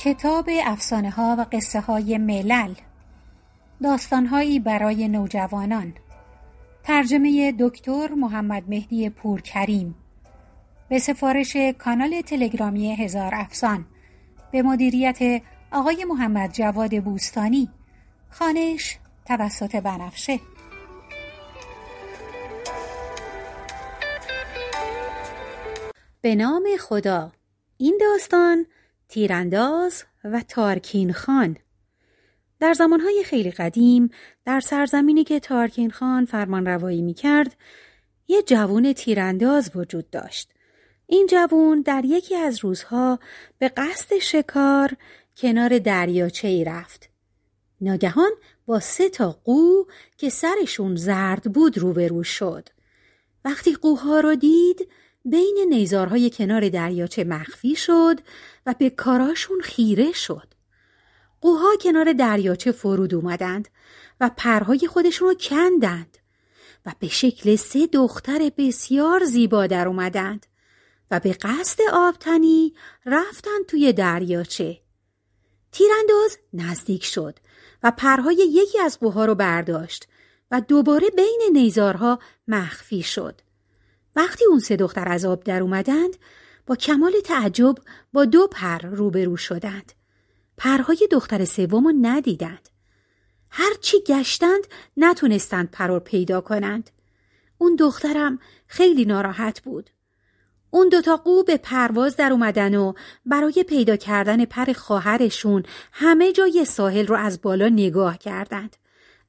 کتاب افسانه ها و قصه های ملل. داستانهایی برای نوجوانان. ترجمه دکتر محمد مهدی پورکریم. به سفارش کانال تلگرامی هزار افسان. به مدیریت آقای محمد جواد بوستانی. خانش توسط بنفشه. به نام خدا. این داستان تیرانداز و تارکین خان در زمانهای خیلی قدیم در سرزمینی که تارکین خان فرمان روایی می کرد یه جوون تیرانداز وجود داشت. این جوون در یکی از روزها به قصد شکار کنار دریاچه ای رفت. ناگهان با سه تا قو که سرشون زرد بود روبرو شد. وقتی قوها رو دید بین نیزارهای کنار دریاچه مخفی شد و به کاراشون خیره شد. قوها کنار دریاچه فرود اومدند و پرهای خودشون رو کندند و به شکل سه دختر بسیار زیبا در اومدند و به قصد آبتنی رفتند توی دریاچه. تیرانداز نزدیک شد و پرهای یکی از قوها رو برداشت و دوباره بین نیزارها مخفی شد. وقتی اون سه دختر از آب در اومدند با کمال تعجب با دو پر روبرو شدند. پرهای دختر سوم رو ندیدند. هرچی گشتند نتونستند پر پیدا کنند. اون دخترم خیلی ناراحت بود. اون دوتا قو به پرواز در اومدن و برای پیدا کردن پر خواهرشون همه جای ساحل رو از بالا نگاه کردند.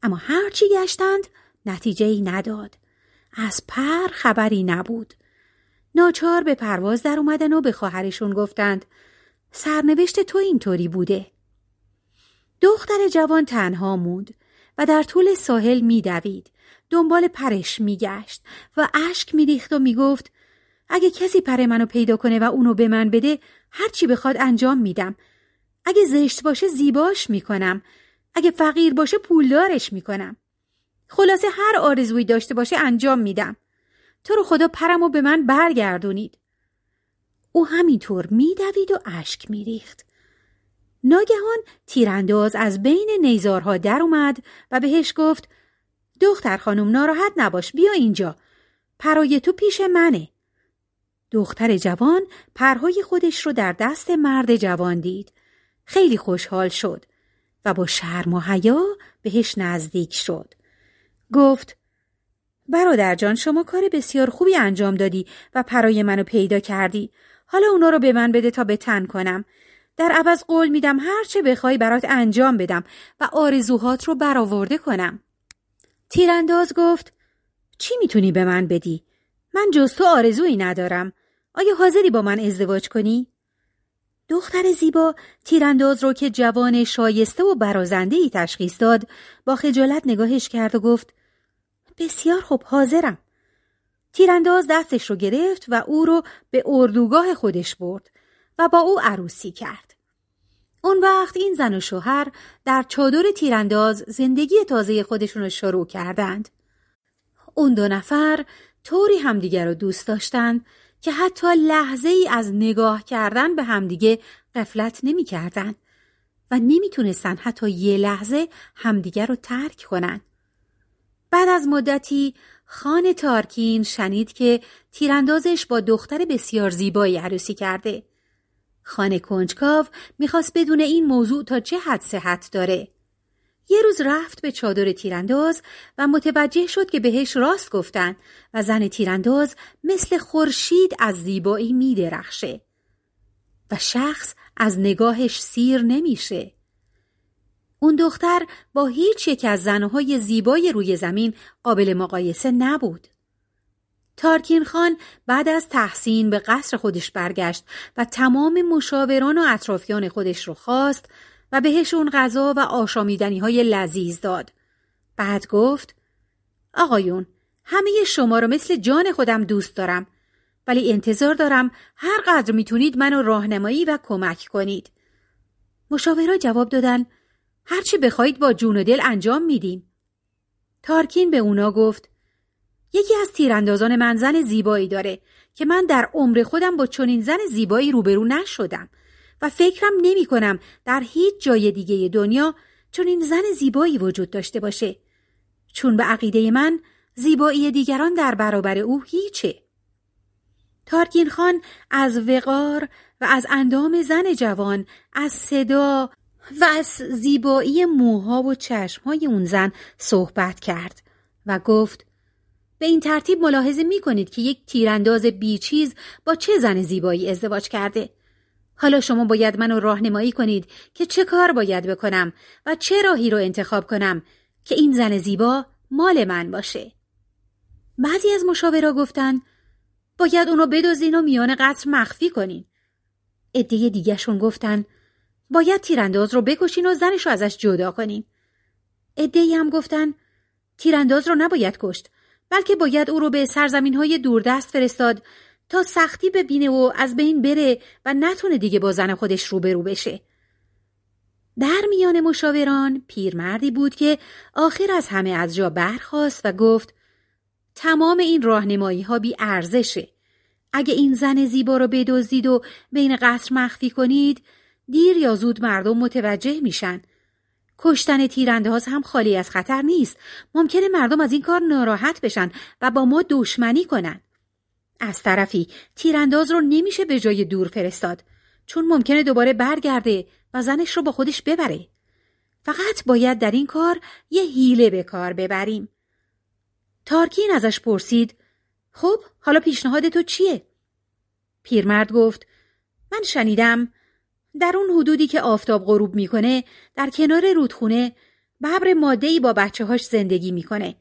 اما هرچی گشتند نتیجه ای نداد. از پر خبری نبود. ناچار به پرواز در اومدن و به خواهرشون گفتند سرنوشت تو اینطوری بوده. دختر جوان تنها موند و در طول ساحل میدوید. دنبال پرش میگشت و اشک میریخت و می‌گفت اگه کسی پر منو پیدا کنه و اونو به من بده هرچی بخواد انجام میدم. اگه زشت باشه زیباش می‌کنم. اگه فقیر باشه پولدارش می‌کنم. خلاصه هر آرزویی داشته باشه انجام میدم. تو رو خدا پرمو به من برگردونید. او همینطور میدوید و اشک میریخت. ناگهان تیرانداز از بین نیزارها در اومد و بهش گفت دختر خانم ناراحت نباش بیا اینجا. پرای تو پیش منه. دختر جوان پرهای خودش رو در دست مرد جوان دید. خیلی خوشحال شد و با شرم و حیا بهش نزدیک شد. گفت برادر جان شما کار بسیار خوبی انجام دادی و پرای منو پیدا کردی. حالا اونا رو به من بده تا به تن کنم. در عوض قول میدم هر چه بخوای برات انجام بدم و آرزوهات رو برآورده کنم. تیرانداز گفت چی می‌تونی به من بدی؟ من جز تو آرزویی ندارم. آیا حاضری با من ازدواج کنی؟ دختر زیبا تیرانداز رو که جوان شایسته و برازنده ای تشخیص داد با خجالت نگاهش کرد و گفت بسیار خوب حاضرم. تیرانداز دستش رو گرفت و او رو به اردوگاه خودش برد و با او عروسی کرد. اون وقت این زن و شوهر در چادر تیرانداز زندگی تازه خودشون رو شروع کردند. اون دو نفر طوری همدیگر رو دوست داشتند که حتی لحظه ای از نگاه کردن به همدیگه قفلت نمی کردن و نمی‌تونستن حتی یه لحظه همدیگر رو ترک کنن. بعد از مدتی خان تارکین شنید که تیراندازش با دختر بسیار زیبایی عروسی کرده. خانه کنجکاو می‌خواست بدون این موضوع تا چه حد صحت داره. یه روز رفت به چادر تیرانداز و متوجه شد که بهش راست گفتن و زن تیرانداز مثل خورشید از زیبایی میدرخشه و شخص از نگاهش سیر نمیشه. اون دختر با هیچ یک از زنهای زیبای روی زمین قابل مقایسه نبود. تارکین خان بعد از تحسین به قصر خودش برگشت و تمام مشاوران و اطرافیان خودش رو خواست و بهشون غذا و آشامیدنی های لذیذ داد. بعد گفت آقایون همه شما رو مثل جان خودم دوست دارم ولی انتظار دارم هر قدر می‌تونید منو راهنمایی و کمک کنید. مشاورا جواب دادن هرچی بخواید با جون و دل انجام میدیم. تارکین به اونا گفت یکی از تیراندازان من زن زیبایی داره که من در عمر خودم با چنین زن زیبایی روبرو نشدم و فکرم نمی کنم در هیچ جای دیگه دنیا چون این زن زیبایی وجود داشته باشه. چون به عقیده من زیبایی دیگران در برابر او هیچه. تارکین خان از وقار و از اندام زن جوان از صدا و از زیبایی موها و چشمهای اون زن صحبت کرد و گفت به این ترتیب ملاحظه می کنید که یک تیرانداز بیچیز با چه زن زیبایی ازدواج کرده. حالا شما باید منو راهنمایی کنید که چه کار باید بکنم و چه راهی رو انتخاب کنم که این زن زیبا مال من باشه. بعضی از مشاورا گفتن باید اونو بدوزین و میان قصر مخفی کنین. عده دیگهشون گفتن باید تیرانداز رو بکشین و زنش رو ازش جدا کنین. عده هم گفتن تیرانداز رو نباید کشت بلکه باید او رو به سرزمین های دوردست فرستاد تا سختی ببینه و از بین بره و نتونه دیگه با زن خودش روبرو بشه. در میان مشاوران پیرمردی بود که آخر از همه از جا برخواست و گفت تمام این راهنمایی ها بی ارزشه. اگه این زن زیبا رو بدزدید و بین قصر مخفی کنید دیر یا زود مردم متوجه میشن. کشتن تیرانداز هم خالی از خطر نیست. ممکنه مردم از این کار ناراحت بشن و با ما دشمنی کنن. از طرفی تیرانداز رو نمیشه به جای دور فرستاد چون ممکنه دوباره برگرده و زنش رو با خودش ببره. فقط باید در این کار یه حیله به کار ببریم. تارکین ازش پرسید خب حالا پیشنهاد تو چیه؟ پیرمرد گفت من شنیدم در اون حدودی که آفتاب غروب می‌کنه در کنار رودخونه ببر مادهی با بچه هاش زندگی می‌کنه.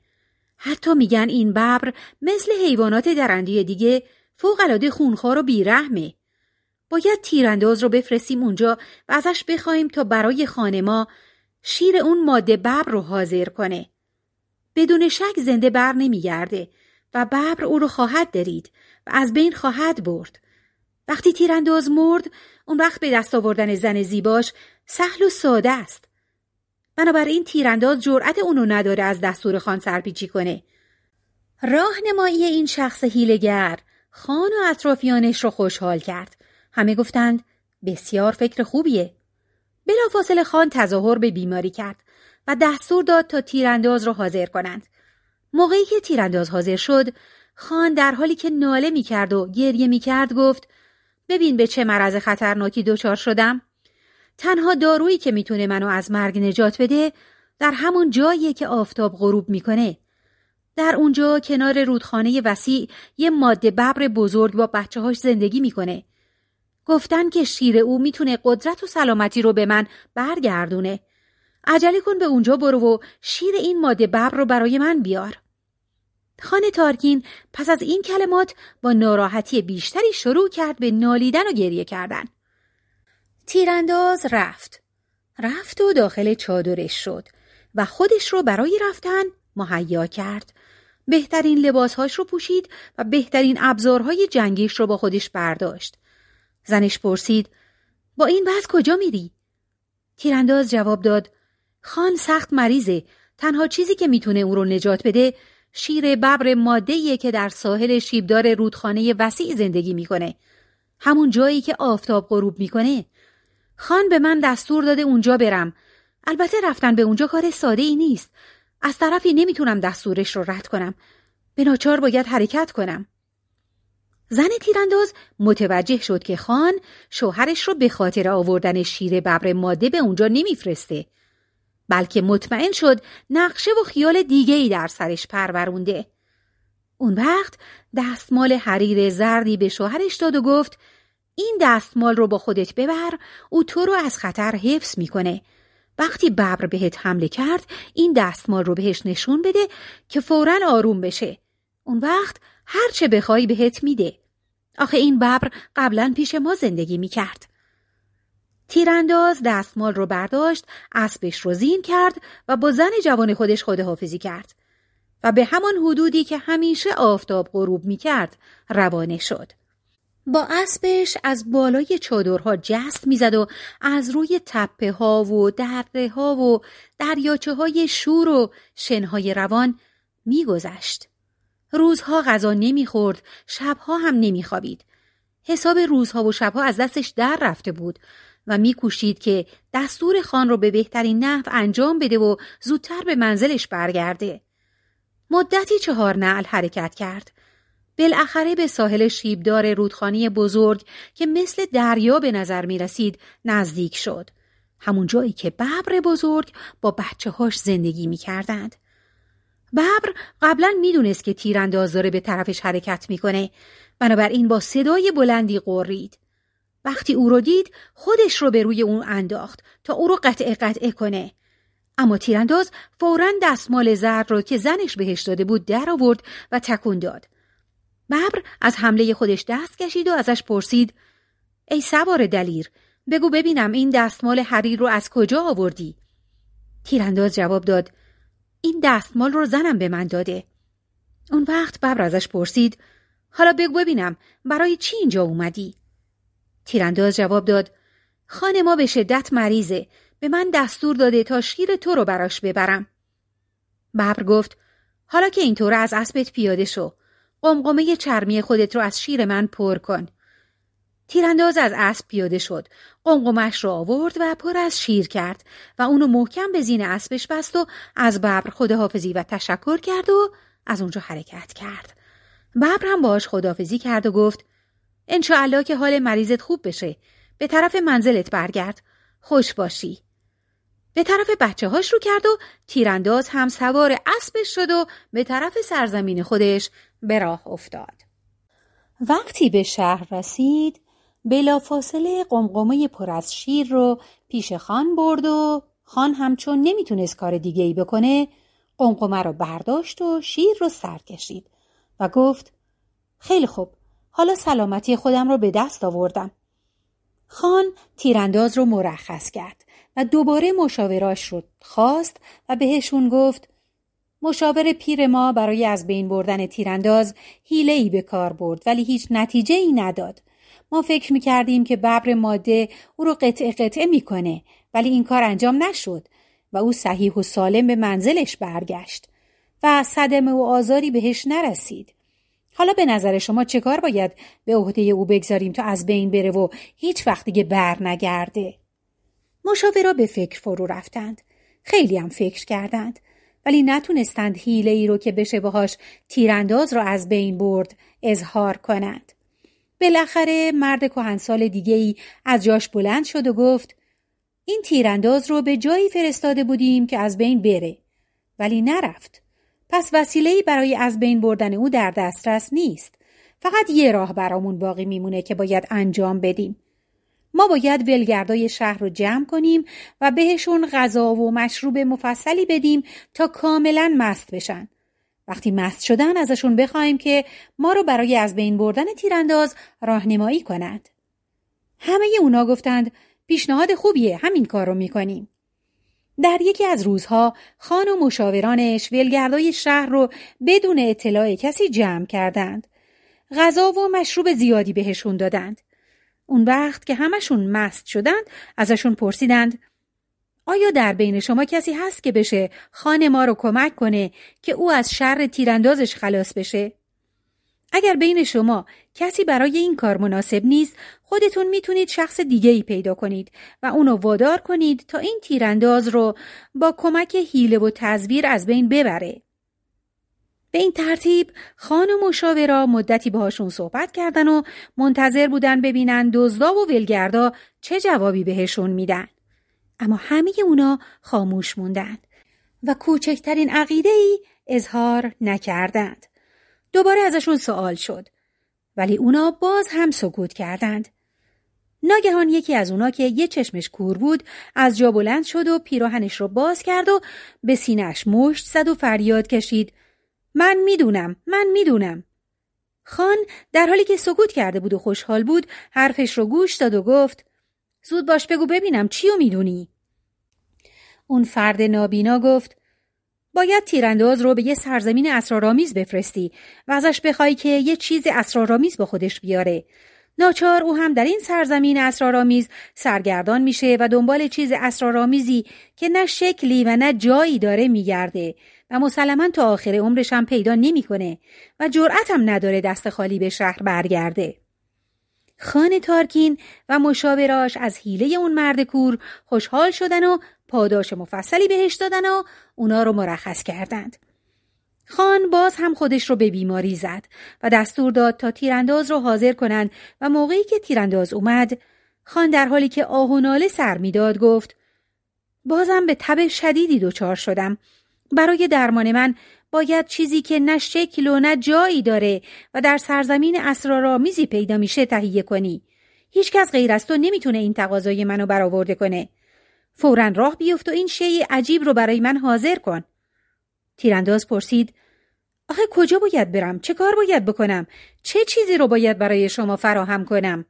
حتی میگن این ببر مثل حیوانات درندی دیگه فوقالعاده خونخوار و بیرحمه. باید تیرانداز رو بفرستیم اونجا و ازش بخوایم تا برای خانه ما شیر اون ماده ببر رو حاضر کنه. بدون شک زنده بر نمیگرده و ببر او رو خواهد درید و از بین خواهد برد. وقتی تیرانداز مرد اون وقت به دست آوردن زن زیباش سهل و ساده است. بنابراین تیرانداز جرأت اونو نداره از دستور خان سرپیچی کنه. راهنمایی این شخص هیلگر خان و اطرافیانش رو خوشحال کرد. همه گفتند بسیار فکر خوبیه. بلافاصله خان تظاهر به بیماری کرد و دستور داد تا تیرانداز را حاضر کنند. موقعی که تیرانداز حاضر شد، خان در حالی که ناله می کرد و گریه می کرد گفت ببین به چه مرض خطرناکی دچار شدم. تنها دارویی که می‌تونه منو از مرگ نجات بده در همون جاییه که آفتاب غروب می‌کنه. در اونجا کنار رودخانه وسیع یه ماده ببر بزرگ با بچه هاش زندگی می‌کنه. گفتن که شیر او می‌تونه قدرت و سلامتی رو به من برگردونه. عجله کن به اونجا برو و شیر این ماده ببر رو برای من بیار. خان تارکین پس از این کلمات با ناراحتی بیشتری شروع کرد به نالیدن و گریه کردن. تیرانداز رفت. رفت و داخل چادرش شد و خودش رو برای رفتن مهیا کرد. بهترین لباسهاش رو پوشید و بهترین ابزارهای جنگیش رو با خودش برداشت. زنش پرسید با این وضع کجا میری؟ تیرانداز جواب داد خان سخت مریضه تنها چیزی که می‌تونه او رو نجات بده شیر ببر مادهیه که در ساحل شیبدار رودخانه وسیع زندگی می‌کنه. همون جایی که آفتاب غروب می‌کنه. خان به من دستور داده اونجا برم. البته رفتن به اونجا کار ساده ای نیست. از طرفی نمی‌تونم دستورش رو رد کنم. به ناچار باید حرکت کنم. زن تیرانداز متوجه شد که خان شوهرش رو به خاطر آوردن شیر ببر ماده به اونجا نمیفرسته. بلکه مطمئن شد نقشه و خیال دیگه در سرش پرورونده. اون وقت دستمال حریر زردی به شوهرش داد و گفت این دستمال رو با خودت ببر او تو رو از خطر حفظ می‌کنه. وقتی ببر بهت حمله کرد این دستمال رو بهش نشون بده که فورا آروم بشه. اون وقت هر چه بخوای بهت میده. آخه این ببر قبلا پیش ما زندگی می‌کرد. تیرانداز دستمال رو برداشت، اسبش رو زین کرد و با زن جوان خودش خداحافظی کرد و به همان حدودی که همیشه آفتاب غروب می کرد روانه شد. با اسبش از بالای چادرها جست می‌زد و از روی تپه ها و دره ها و دریاچه های شور و شنهای روان میگذشت. روزها غذا نمی‌خورد، شبها هم نمیخوابید. حساب روزها و شبها از دستش در رفته بود و میکوشید که دستور خان رو به بهترین نحو انجام بده و زودتر به منزلش برگرده. مدتی چهار نعل حرکت کرد. بالاخره به ساحل شیبدار رودخانی بزرگ که مثل دریا به نظر می رسید نزدیک شد. همون جایی که ببر بزرگ با بچه هاش زندگی می کردند. ببر قبلا می‌دونست که تیرانداز داره به طرفش حرکت می‌کنه بنابراین با صدای بلندی قرید وقتی او رو دید خودش رو به روی اون انداخت تا او رو قطع قطعه کنه. اما تیرانداز فورا دستمال زرد رو که زنش بهش داده بود در آورد و تکون داد. ببر از حمله خودش دست کشید و ازش پرسید ای سوار دلیر بگو ببینم این دستمال حریر رو از کجا آوردی؟ تیرانداز جواب داد این دستمال رو زنم به من داده. اون وقت ببر ازش پرسید حالا بگو ببینم برای چی اینجا اومدی؟ تیرانداز جواب داد خانه ما به شدت مریضه. به من دستور داده تا شیر تو رو براش ببرم. ببر گفت حالا که اینطور از اسبت پیاده شو. قمقمه چرمی خودت رو از شیر من پر کن. تیرانداز از اسب پیاده شد. قمقمش رو آورد و پر از شیر کرد و اونو محکم به زین اسبش بست و از ببر خداحافظی و تشکر کرد و از اونجا حرکت کرد. ببر هم باش خداحافظی کرد و گفت انشاءالله که حال مریضت خوب بشه. به طرف منزلت برگرد. خوش باشی. به طرف بچه هاش رو کرد و تیرانداز هم سوار اسبش شد و به طرف سرزمین خودش به راه افتاد. وقتی به شهر رسید بلافاصله قمقمه پر از شیر رو پیش خان برد و خان همچون نمی‌تونست کار دیگه ای بکنه قمقمه رو برداشت و شیر رو سر کشید و گفت خیلی خوب حالا سلامتی خودم رو به دست آوردم خان تیرانداز رو مرخص کرد و دوباره مشاوراش رو خواست و بهشون گفت مشاور پیر ما برای از بین بردن تیرانداز حیله ای به کار برد ولی هیچ نتیجه ای نداد ما فکر می‌کردیم که ببر ماده او رو قطعه قطعه می‌کنه ولی این کار انجام نشد و او صحیح و سالم به منزلش برگشت و صدمه و آزاری بهش نرسید. حالا به نظر شما چه کار باید به عهده او بگذاریم تا از بین بره و هیچ وقت دیگه بر نگرده؟ مشاورا به فکر فرو رفتند. خیلی هم فکر کردند. ولی نتونستند حیله ای رو که بشه باهاش تیرانداز رو از بین برد اظهار کنند. بالاخره مرد کهنسال دیگه ای از جاش بلند شد و گفت این تیرانداز رو به جایی فرستاده بودیم که از بین بره ولی نرفت پس وسیله‌ای برای از بین بردن او در دسترس نیست فقط یه راه برامون باقی میمونه که باید انجام بدیم ما باید ولگردای شهر رو جمع کنیم و بهشون غذا و مشروب مفصلی بدیم تا کاملا مست بشن وقتی مست شدن ازشون بخوایم که ما رو برای از بین بردن تیرانداز راهنمایی کنند. همه اونا گفتند پیشنهاد خوبیه همین کار رو می‌کنیم. در یکی از روزها خان و مشاورانش ولگردای شهر رو بدون اطلاع کسی جمع کردند. غذا و مشروب زیادی بهشون دادند. اون وقت که همشون مست شدند ازشون پرسیدند آیا در بین شما کسی هست که بشه خان ما رو کمک کنه که او از شر تیراندازش خلاص بشه؟ اگر بین شما کسی برای این کار مناسب نیست خودتون می‌تونید شخص دیگه ای پیدا کنید و اونو وادار کنید تا این تیرانداز رو با کمک حیله و تزویر از بین ببره. به این ترتیب خان و مشاورا مدتی باهاشون صحبت کردن و منتظر بودن ببینن دزدا و ولگردا چه جوابی بهشون میدن. اما همه اونا خاموش موندند و کوچکترین عقیده ای اظهار نکردند. دوباره ازشون سوال شد ولی اونا باز هم سکوت کردند. ناگهان یکی از اونا که یه چشمش کور بود از جا بلند شد و پیراهنش رو باز کرد و به سینهش مشت زد و فریاد کشید من می‌دونم من می‌دونم خان در حالی که سکوت کرده بود و خوشحال بود حرفش رو گوش داد و گفت زود باش بگو ببینم چی می‌دونی؟ اون فرد نابینا گفت باید تیرانداز رو به یه سرزمین اسرارآمیز بفرستی و ازش بخوای که یه چیز اسرارآمیز با خودش بیاره. ناچار او هم در این سرزمین اسرارآمیز سرگردان میشه و دنبال چیز اسرارآمیزی که نه شکلی و نه جایی داره میگرده و مسلما تا آخر عمرش هم پیدا نمی‌کنه و جرأت هم نداره دست خالی به شهر برگرده. خان تارکین و مشاوراش از حیله اون مرد کور خوشحال شدن و پاداش مفصلی بهش دادن و اونا رو مرخص کردند. خان باز هم خودش رو به بیماری زد و دستور داد تا تیرانداز رو حاضر کنند و موقعی که تیرانداز اومد خان در حالی که آه و ناله سر می‌داد گفت بازم به تب شدیدی دچار شدم. برای درمان من باید چیزی که نه شکل و نه جایی داره و در سرزمین اسرارآمیزی پیدا میشه تهیه کنی. هیچکس غیر از تو نمی‌تونه این تقاضای منو برآورده کنه. فورا راه بیفت و این شی عجیب رو برای من حاضر کن. تیرانداز پرسید آخه کجا باید برم؟ چه کار باید بکنم؟ چه چیزی رو باید برای شما فراهم کنم؟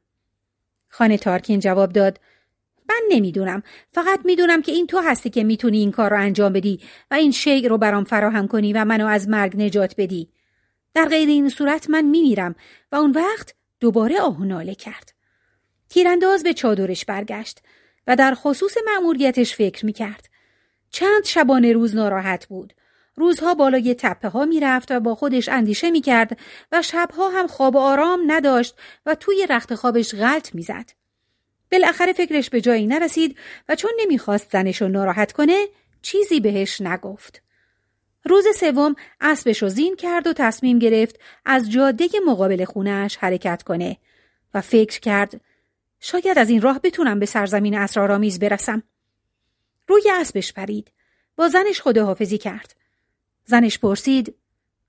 خانه تارکین جواب داد من نمی‌دونم. فقط می‌دونم که این تو هستی که می‌تونی این کار رو انجام بدی و این شی رو برام فراهم کنی و منو از مرگ نجات بدی. در غیر این صورت من میمیرم و اون وقت دوباره آهناله کرد. تیرانداز به چادرش برگشت. و در خصوص مأموریتش فکر می‌کرد چند شبانه روز ناراحت بود روزها بالای تپه ها می‌رفت و با خودش اندیشه می‌کرد و شبها هم خواب آرام نداشت و توی رخت خوابش غلط می‌زد. بالاخره فکرش به جایی نرسید و چون نمی‌خواست زنش رو ناراحت کنه چیزی بهش نگفت. روز سوم اسبش رو زین کرد و تصمیم گرفت از جاده مقابل خونهش حرکت کنه و فکر کرد شاید از این راه بتونم به سرزمین اسرارآمیز برسم. روی اسبش پرید. با زنش خداحافظی کرد. زنش پرسید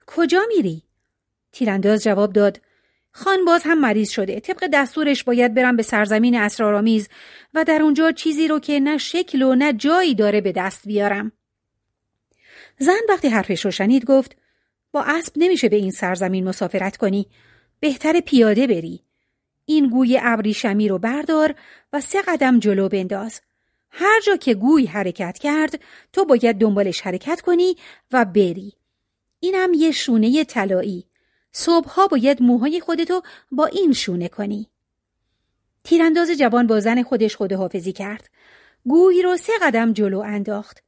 کجا میری؟ تیرانداز جواب داد خان باز هم مریض شده طبق دستورش باید برم به سرزمین اسرارآمیز و در اونجا چیزی رو که نه شکل و نه جایی داره به دست بیارم زن وقتی حرفش رو شنید گفت با اسب نمیشه به این سرزمین مسافرت کنی بهتر پیاده بری این گوی ابریشمی رو بردار و سه قدم جلو بنداز هر جا که گوی حرکت کرد تو باید دنبالش حرکت کنی و بری. اینم یه شونه طلایی. صبحها باید موهای خودتو با این شونه کنی. تیرانداز جوان با زن خودش خداحافظی کرد. گوی رو سه قدم جلو انداخت.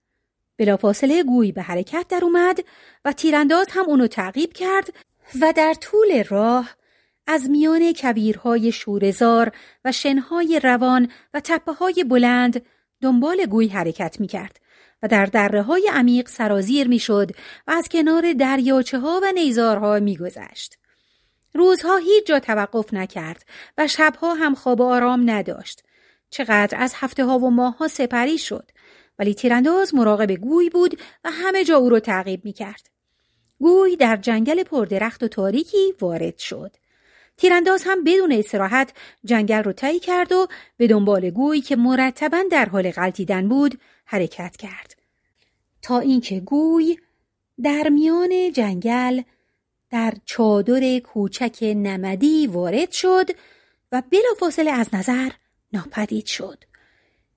بلافاصله گوی به حرکت در اومد و تیرانداز هم اونو تعقیب کرد و در طول راه از میان کبیرهای شورزار و شنهای روان و تپه های بلند دنبال گوی حرکت می کرد و در دره های عمیق سرازیر می شد و از کنار دریاچه ها و نیزارها می گذشت. روزها هیچ جا توقف نکرد و شبها هم خواب آرام نداشت. چقدر از هفته ها و ماه ها سپری شد ولی تیرانداز مراقب گوی بود و همه جا او را تعقیب می کرد. گوی در جنگل پردرخت و تاریکی وارد شد. تیرانداز هم بدون استراحت جنگل رو طی کرد و به دنبال گوی که مرتبا در حال غلطیدن بود حرکت کرد. تا اینکه گوی در میان جنگل در چادر کوچک نمدی وارد شد و بلافاصله از نظر ناپدید شد.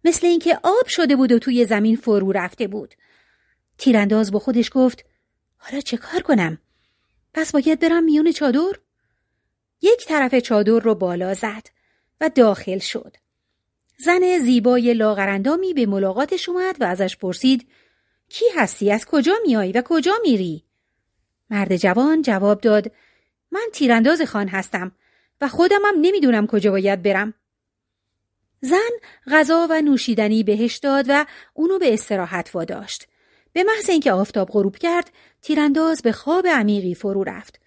مثل اینکه آب شده بود و توی زمین فرو رفته بود. تیرانداز با خودش گفت حالا چه کار کنم؟ پس باید برم میون چادر؟ یک طرف چادر رو بالا زد و داخل شد. زن زیبای لاغرندامی به ملاقاتش اومد و ازش پرسید کی هستی از کجا میایی و کجا میری؟ مرد جوان جواب داد من تیرانداز خان هستم و خودمم نمی‌دونم کجا باید برم. زن غذا و نوشیدنی بهش داد و اونو به استراحت واداشت. به محض اینکه آفتاب غروب کرد تیرانداز به خواب عمیقی فرو رفت.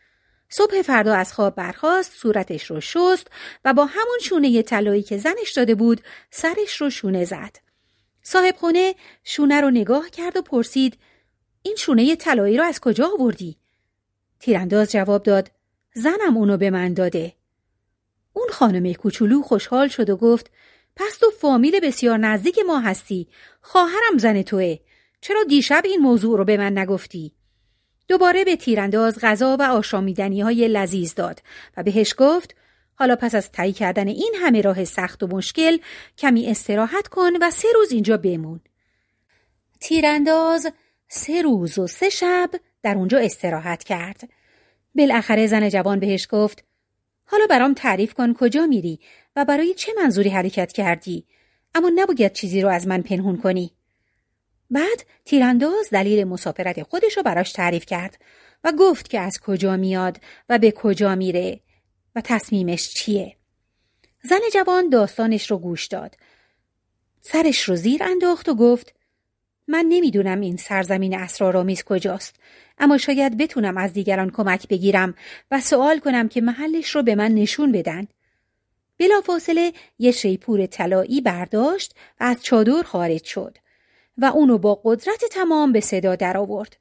صبح فردا از خواب برخاست صورتش رو شست و با همون شونه طلایی که زنش داده بود سرش رو شونه زد. صاحب خونه شونه رو نگاه کرد و پرسید این شونه طلایی رو از کجا آوردی؟ تیرانداز جواب داد زنم اونو به من داده. اون خانم کوچولو خوشحال شد و گفت پس تو فامیل بسیار نزدیک ما هستی خواهرم زن توه چرا دیشب این موضوع رو به من نگفتی؟ دوباره به تیرانداز غذا و آشامیدنی های لذیذ داد و بهش گفت حالا پس از تایی کردن این همه راه سخت و مشکل کمی استراحت کن و سه روز اینجا بمون. تیرانداز سه روز و سه شب در اونجا استراحت کرد. بالاخره زن جوان بهش گفت حالا برام تعریف کن کجا میری و برای چه منظوری حرکت کردی اما نباید چیزی رو از من پنهون کنی. بعد تیرانداز دلیل مسافرت خودش رو براش تعریف کرد و گفت که از کجا میاد و به کجا میره و تصمیمش چیه. زن جوان داستانش رو گوش داد. سرش رو زیر انداخت و گفت من نمی‌دونم این سرزمین اسرارآمیز کجاست اما شاید بتونم از دیگران کمک بگیرم و سوال کنم که محلش رو به من نشون بدن. بلافاصله یه شیپور طلایی برداشت و از چادر خارج شد و اونو با قدرت تمام به صدا درآورد.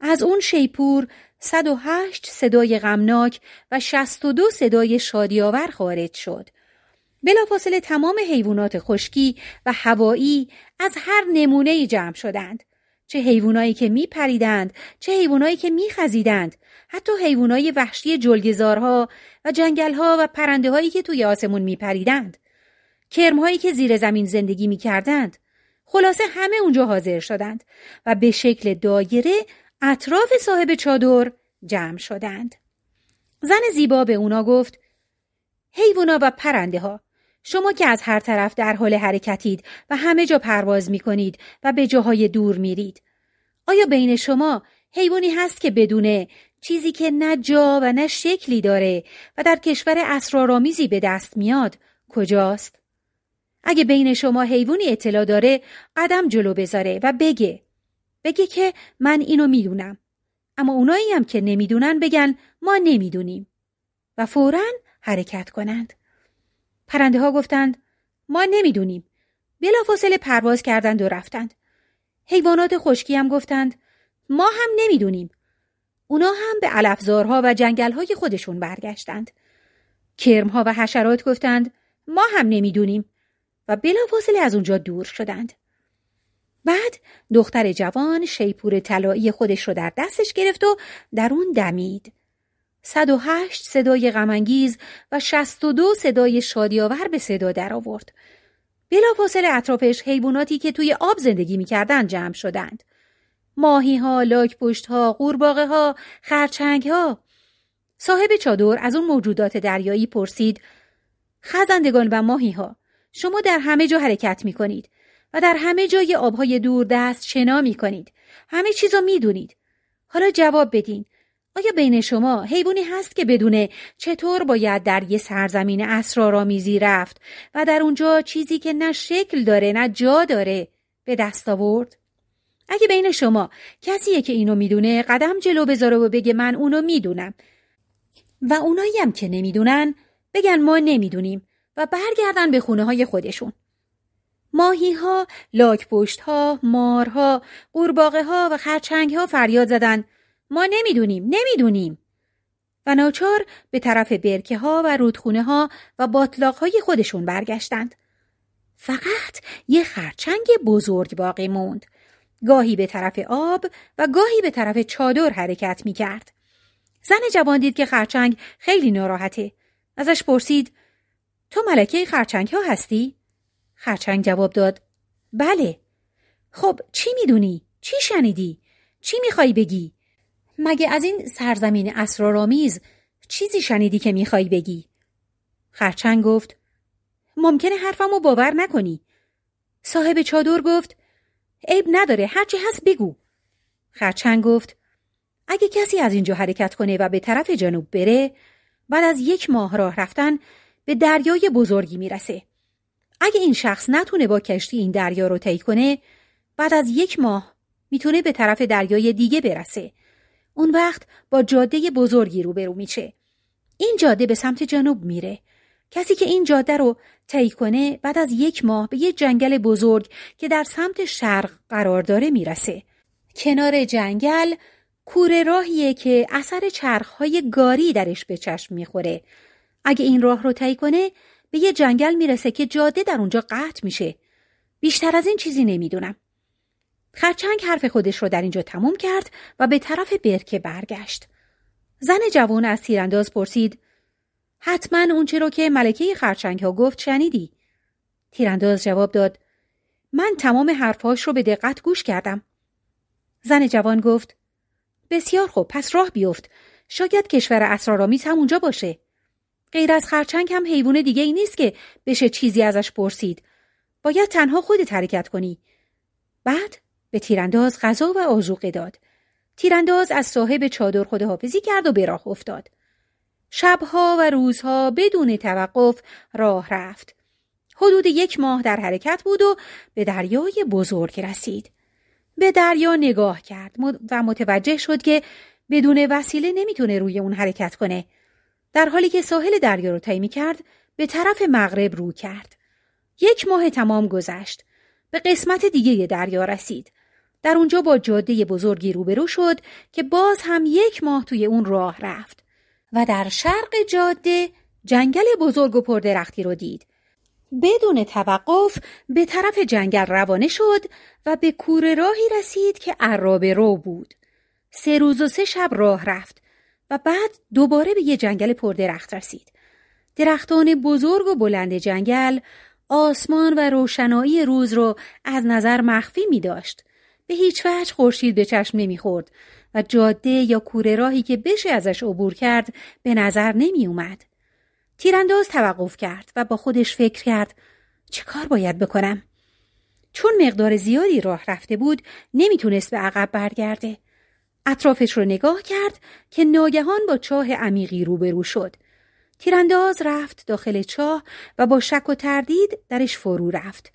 از اون شیپور 108 صدای غمناک و 62 صدای شادیاور خارج شد. بلافاصله تمام حیوانات خشکی و هوایی از هر نمونه جمع شدند. چه حیوانایی که می پریدند، چه حیوانایی که می خزیدند، حتی حیوانای وحشی جلگزارها و جنگلها و پرنده هایی که توی آسمون می پریدند. کرمهایی که زیر زمین زندگی می کردند. خلاصه همه اونجا حاضر شدند و به شکل دایره اطراف صاحب چادر جمع شدند. زن زیبا به اونا گفت حیوونا و پرنده ها شما که از هر طرف در حال حرکتید و همه جا پرواز می کنید و به جاهای دور میرید. آیا بین شما حیوانی هست که بدونه چیزی که نه جا و نه شکلی داره و در کشور اسرارآمیزی به دست میاد کجاست؟ اگه بین شما حیوانی اطلاع داره قدم جلو بذاره و بگه. بگه که من اینو می‌دونم. اما اونایی هم که نمی‌دونن بگن ما نمی‌دونیم. و فورا حرکت کنند. پرنده ها گفتند ما نمی‌دونیم. بلافاصله پرواز کردند و رفتند. حیوانات خشکی هم گفتند ما هم نمی‌دونیم. اونا هم به علفزارها و جنگلهای خودشون برگشتند. کرمها و حشرات گفتند ما هم نمی‌دونیم. و بلافاصله از اونجا دور شدند بعد دختر جوان شیپور طلایی خودش رو در دستش گرفت و در اون دمید. 108 صدای غمانگیز و 62 صدای شادیاور به صدا در آورد. بلافاصله اطرافش حیواناتی که توی آب زندگی می‌کردن جمع شدند. ماهی ها، لاک پشت ها، ها، ها. صاحب چادر از اون موجودات دریایی پرسید خزندگان و ماهی ها شما در همه جا حرکت می کنید. و در همه جای آبهای دور دست شنا می کنید. همه چیزو می دونید. حالا جواب بدین. آیا بین شما حیوانی هست که بدونه چطور باید در یه سرزمین اسرارآمیزی رفت و در اونجا چیزی که نه شکل داره نه جا داره به دست آورد؟ اگه بین شما کسیه که اینو می‌دونه قدم جلو بذاره و بگه من اونو می‌دونم و اونایی هم که نمی‌دونن بگن ما نمی‌دونیم و برگردن به خونه های خودشون. ماهی ها، لاک پشت ها، مارها، قورباغه ها و خرچنگ ها فریاد زدن ما نمی‌دونیم نمی‌دونیم و ناچار به طرف برکه ها و رودخونه ها و باطلاق های خودشون برگشتند. فقط یه خرچنگ بزرگ باقی موند. گاهی به طرف آب و گاهی به طرف چادر حرکت می کرد. زن جوان دید که خرچنگ خیلی ناراحته. ازش پرسید تو ملکه خرچنگ ها هستی؟ خرچنگ جواب داد بله خب چی می‌دونی؟ چی شنیدی؟ چی می‌خوای بگی؟ مگه از این سرزمین اسرارآمیز چیزی شنیدی که می‌خوای بگی؟ خرچنگ گفت ممکنه حرفمو باور نکنی. صاحب چادر گفت عیب نداره هرچی هست بگو. خرچنگ گفت اگه کسی از اینجا حرکت کنه و به طرف جنوب بره بعد از یک ماه راه رفتن به دریای بزرگی می‌رسه. اگه این شخص نتونه با کشتی این دریا رو طی کنه بعد از یک ماه می‌تونه به طرف دریای دیگه برسه. اون وقت با جاده بزرگی روبرو میشه. این جاده به سمت جنوب میره. کسی که این جاده رو طی کنه بعد از یک ماه به یه جنگل بزرگ که در سمت شرق قرار داره می‌رسه. کنار جنگل کوره راهیه که اثر چرخهای گاری درش به چشم می‌خوره. اگه این راه رو طی کنه به یه جنگل می‌رسه که جاده در اونجا قطع میشه. بیشتر از این چیزی نمی‌دونم. خرچنگ حرف خودش رو در اینجا تموم کرد و به طرف برکه برگشت. زن جوان از تیرانداز پرسید حتما اونچه رو که ملکه خرچنگ ها گفت شنیدی. تیرانداز جواب داد من تمام حرفاش رو به دقت گوش کردم. زن جوان گفت بسیار خوب پس راه بیفت. شاید کشور اسرارآمیز همونجا باشه. غیر از خرچنگ هم حیوان دیگه ای نیست که بشه چیزی ازش پرسید. باید تنها خودت حرکت کنی. بعد به تیرانداز غذا و آزوقه داد. تیرانداز از صاحب چادر خداحافظی کرد و به راه افتاد. شبها و روزها بدون توقف راه رفت. حدود یک ماه در حرکت بود و به دریای بزرگ رسید. به دریا نگاه کرد و متوجه شد که بدون وسیله نمی‌تونه روی اون حرکت کنه. در حالی که ساحل دریا رو طی کرد به طرف مغرب رو کرد. یک ماه تمام گذشت. به قسمت دیگه دریا رسید. در اونجا با جاده بزرگی روبرو شد که باز هم یک ماه توی اون راه رفت و در شرق جاده جنگل بزرگ و پردرختی رو دید. بدون توقف به طرف جنگل روانه شد و به کوره راهی رسید که عرابه رو بود. سه روز و سه شب راه رفت و بعد دوباره به یه جنگل پردرخت رسید. درختان بزرگ و بلند جنگل آسمان و روشنایی روز رو از نظر مخفی می داشت. به هیچ وجه خورشید به چشم نمی‌خورد و جاده یا کوره راهی که بشه ازش عبور کرد به نظر نمی اومد. تیرانداز توقف کرد و با خودش فکر کرد چه کار باید بکنم؟ چون مقدار زیادی راه رفته بود نمی‌تونست به عقب برگرده. اطرافش رو نگاه کرد که ناگهان با چاه عمیقی روبرو شد. تیرانداز رفت داخل چاه و با شک و تردید درش فرو رفت.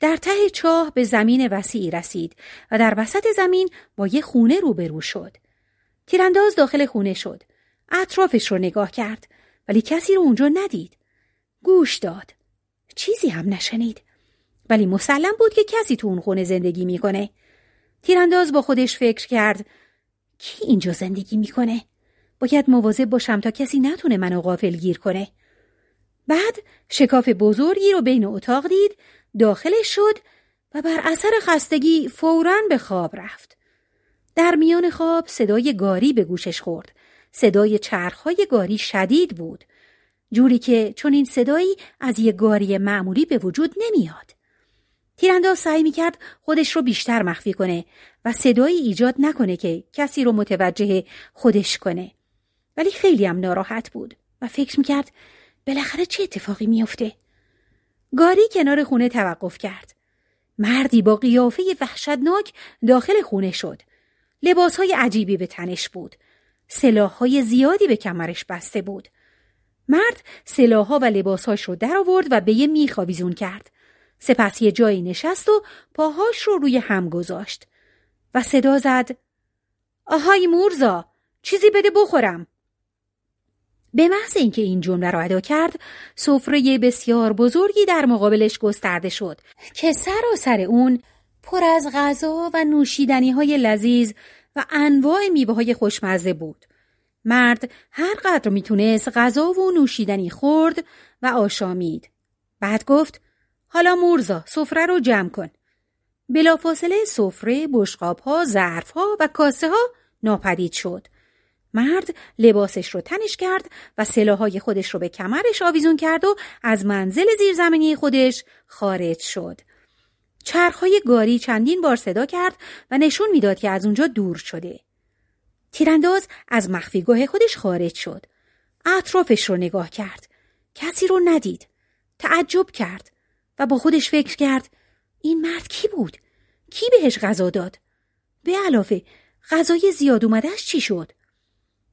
در ته چاه به زمین وسیعی رسید و در وسط زمین با یه خونه روبرو شد. تیرانداز داخل خونه شد. اطرافش رو نگاه کرد ولی کسی رو اونجا ندید. گوش داد. چیزی هم نشنید. ولی مسلم بود که کسی تو اون خونه زندگی می‌کنه. تیرانداز با خودش فکر کرد کی اینجا زندگی می‌کنه؟ باید مواظب باشم تا کسی نتونه منو غافل گیر کنه. بعد شکاف بزرگی رو بین اتاق دید داخلش شد و بر اثر خستگی فورا به خواب رفت. در میان خواب صدای گاری به گوشش خورد. صدای چرخهای گاری شدید بود. جوری که چون این صدایی از یه گاری معمولی به وجود نمیاد. تیرانداز سعی می‌کرد خودش رو بیشتر مخفی کنه و صدایی ایجاد نکنه که کسی رو متوجه خودش کنه. ولی خیلی هم ناراحت بود و فکر می‌کرد بالاخره چه اتفاقی میافته؟ گاری کنار خونه توقف کرد. مردی با قیافه وحشتناک داخل خونه شد. لباسهای عجیبی به تنش بود. سلاحهای زیادی به کمرش بسته بود. مرد سلاحها و لباسهاش رو در آورد و به یه میخ آویزون کرد. سپس یه جایی نشست و پاهاش رو روی هم گذاشت و صدا زد. آهای مورزا چیزی بده بخورم. به محض اینکه این جمله را ادا کرد سفره بسیار بزرگی در مقابلش گسترده شد که سر و سر اون پر از غذا و نوشیدنی های لذیذ و انواع میوه های خوشمزه بود. مرد هر قدر می‌تونست غذا و نوشیدنی خورد و آشامید. بعد گفت حالا مورزا سفره رو جمع کن بلافاصله سفره بشقاب ظرف ها و کاسه ها ناپدید شد مرد لباسش رو تنش کرد و سلاحهای خودش رو به کمرش آویزون کرد و از منزل زیرزمینی خودش خارج شد. چرخهای گاری چندین بار صدا کرد و نشون می‌داد که از اونجا دور شده. تیرانداز از مخفیگاه خودش خارج شد. اطرافش رو نگاه کرد. کسی رو ندید. تعجب کرد و با خودش فکر کرد این مرد کی بود؟ کی بهش غذا داد؟ به علاوه غذای زیاد اومدهش چی شد؟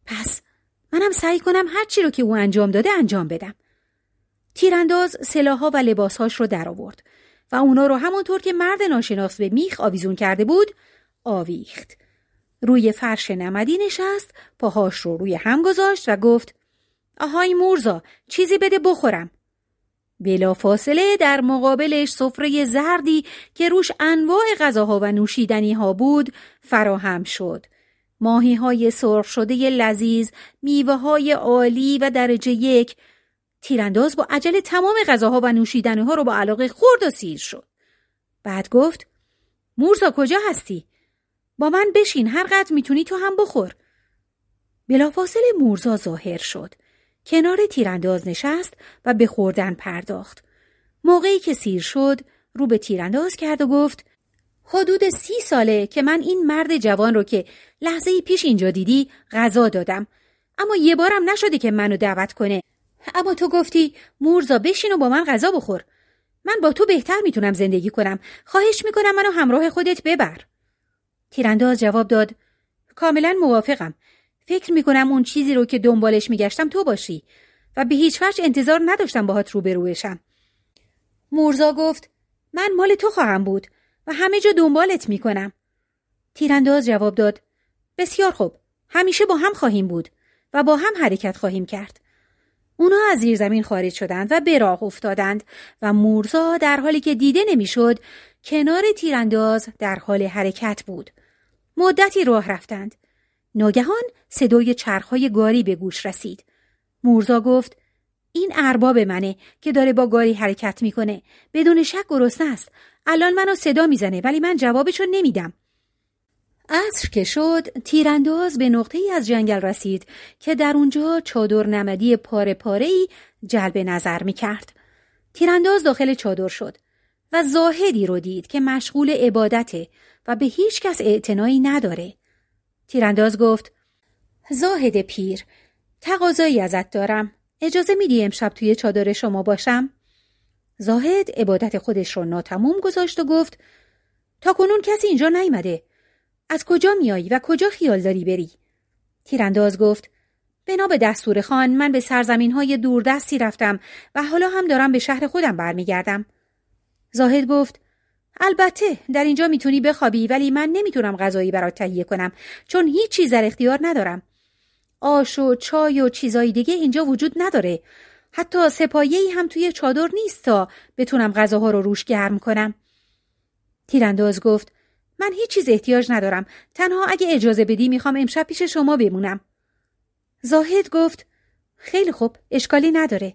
پس منم سعی کنم هرچی رو که او انجام داده انجام بدم. تیرانداز سلاحها و لباسهاش رو در آورد و اونا رو همونطور که مرد ناشناس به میخ آویزون کرده بود آویخت. روی فرش نمدی نشست، پاهاش رو روی هم گذاشت و گفت آهای مورزا چیزی بده بخورم. بلا فاصله در مقابلش سفره زردی که روش انواع غذاها و نوشیدنی ها بود فراهم شد ماهی های سرخ شده لذیذ، میوه های عالی و درجه یک تیرانداز با عجله تمام غذاها و نوشیدنی ها رو با علاقه خورد و سیر شد. بعد گفت مورزا کجا هستی؟ با من بشین هر قدر می‌تونی تو هم بخور. بلافاصله مورزا ظاهر شد. کنار تیرانداز نشست و به خوردن پرداخت. موقعی که سیر شد رو به تیرانداز کرد و گفت حدود سی ساله که من این مرد جوان رو که لحظه پیش اینجا دیدی غذا دادم. اما یه بارم نشده که منو دعوت کنه. اما تو گفتی مورزا بشین و با من غذا بخور. من با تو بهتر می‌تونم زندگی کنم. خواهش می‌کنم منو همراه خودت ببر. تیرانداز جواب داد کاملا موافقم. فکر می‌کنم اون چیزی رو که دنبالش میگشتم تو باشی. و به هیچ وجه انتظار نداشتم باهات روبروشم مورزا گفت من مال تو خواهم بود و همه جا دنبالت می‌کنم. تیرانداز جواب داد بسیار خوب همیشه با هم خواهیم بود و با هم حرکت خواهیم کرد. اونا از زیر زمین خارج شدند و به راه افتادند و مورزا در حالی که دیده نمی‌شد کنار تیرانداز در حال حرکت بود. مدتی راه رفتند. ناگهان صدای چرخهای گاری به گوش رسید مورزا گفت این ارباب منه که داره با گاری حرکت می‌کنه بدون شک گرسنه است الان منو صدا می‌زنه ولی من جوابشو نمیدم عصر که شد تیرانداز به نقطه ای از جنگل رسید که در اونجا چادر نمدی پاره پاره ای جلب نظر می کرد. تیرانداز داخل چادر شد و زاهدی رو دید که مشغول عبادته و به هیچ کس اعتنایی نداره. تیرانداز گفت زاهد پیر تقاضایی ازت دارم. اجازه میدی امشب توی چادر شما باشم؟ زاهد عبادت خودش رو ناتموم گذاشت و گفت تا کنون کسی اینجا نیمده. از کجا میایی و کجا خیال داری بری؟ تیرانداز گفت بنا به دستور خان من به سرزمین های دوردستی رفتم و حالا هم دارم به شهر خودم برمیگردم. زاهد گفت البته در اینجا می‌تونی بخوابی ولی من نمی‌تونم غذایی برات تهیه کنم چون هیچ چیز در اختیار ندارم. آش و چای و چیزای دیگه اینجا وجود نداره. حتی سپایه‌ای هم توی چادر نیست تا بتونم غذاها رو روش گرم کنم. تیرانداز گفت من هیچ چیز احتیاج ندارم. تنها اگه اجازه بدی می‌خوام امشب پیش شما بمونم. زاهد گفت خیلی خوب اشکالی نداره.